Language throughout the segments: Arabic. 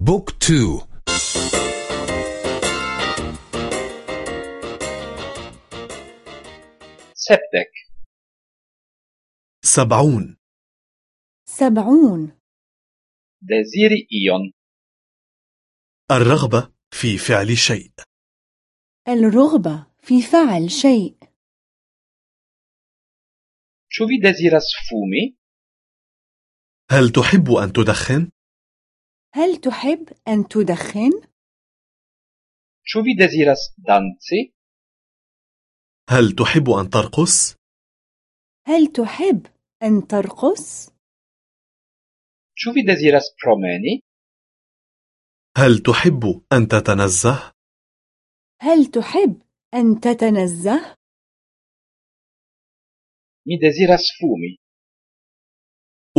Book two. Sepdek. سبعون. سبعون. Deziri ion. الرغبة في فعل شيء. الرغبة في فعل شيء. Ĉu vi deziras fumi؟ هل تحب أن تدخن؟ هل تحب أن تدخن؟ شو في دزيرس دانسي؟ هل تحب أن ترقص؟ هل تحب أن ترقص؟ شو في دزيرس بروماني؟ هل تحب أن تتنزه؟ هل تحب أن تتنزه؟ Mi deziras fumi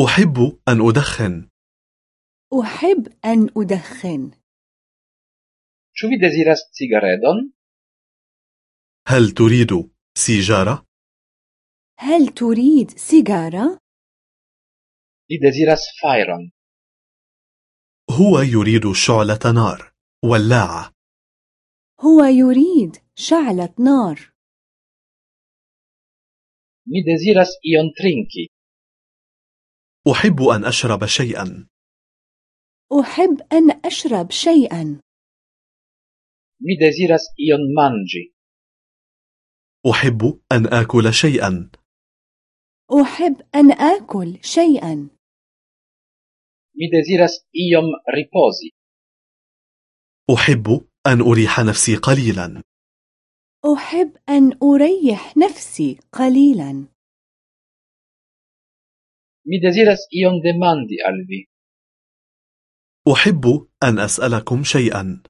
أحب أن أدخن أحب أن أدخن Ĉu vi deziras cigaredon؟ هل تريد سيجارة؟ هل تريد سيجارة؟ deziras fajron هو يريد شعلة نار ولاعة هو يريد شعلة نار Mi deziras ion trinki أحب أن أشرب شيئا أحب أن أشرب شيئا. Mi deziras ion manĝi أحب أن آكل شيئا. أحب أن آكل شيئا. Mi deziras iom ripozi أحب أن أريح نفسي قليلا. أحب أن أريح نفسي قليلا. Mi deziras ion demandi al vi أحب أن أسألكم شيئا.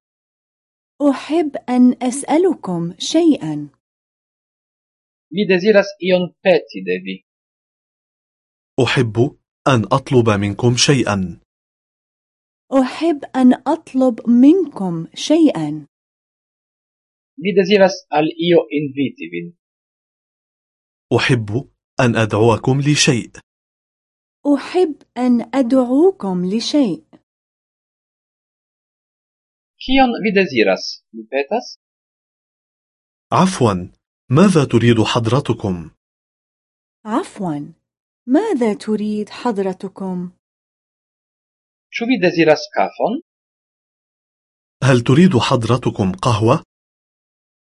أحب أن أسألكم شيئا. deziras ion peti de vi أحب أن أطلب منكم شيئا. أحب أن أطلب منكم شيئا. مي دزيرس al io inviti vin. أحب أن أدعوكم لشيء. أحب أن أدعوكم لشيء. Kion vi deziras, mi petas? عفوا ماذا تريد حضرتكم؟ عفوا ماذا تريد حضرتكم؟ Vi deziras kafon? هل تريد حضرتكم قهوة؟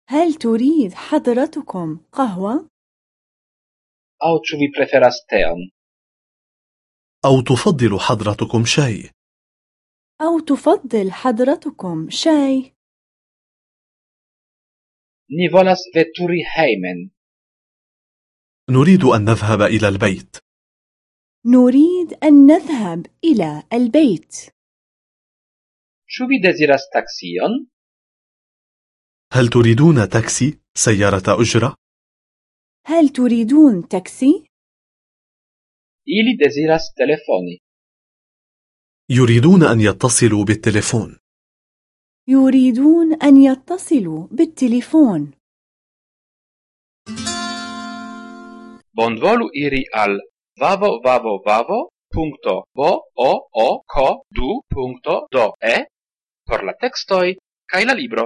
هل تريد حضرتكم قهوة؟ Vi preferas teon? أو تفضل حضرتكم شاي؟ أو تفضل حضرتكم شاي؟ Ni volas veturi hejmen. نريد أن نذهب إلى البيت نريد أن نذهب إلى البيت Ĉu vi deziras taksion? هل تريدون تاكسي سيارة أجرة؟ هل تريدون تاكسي؟ Ili deziras telefoni. يريدون أن يتصلوا بالتليفون. يريدون أن يتصلوا بالتليفون. Bonvolu iri al vavo vavo vavo punkto por la textoi kai la libro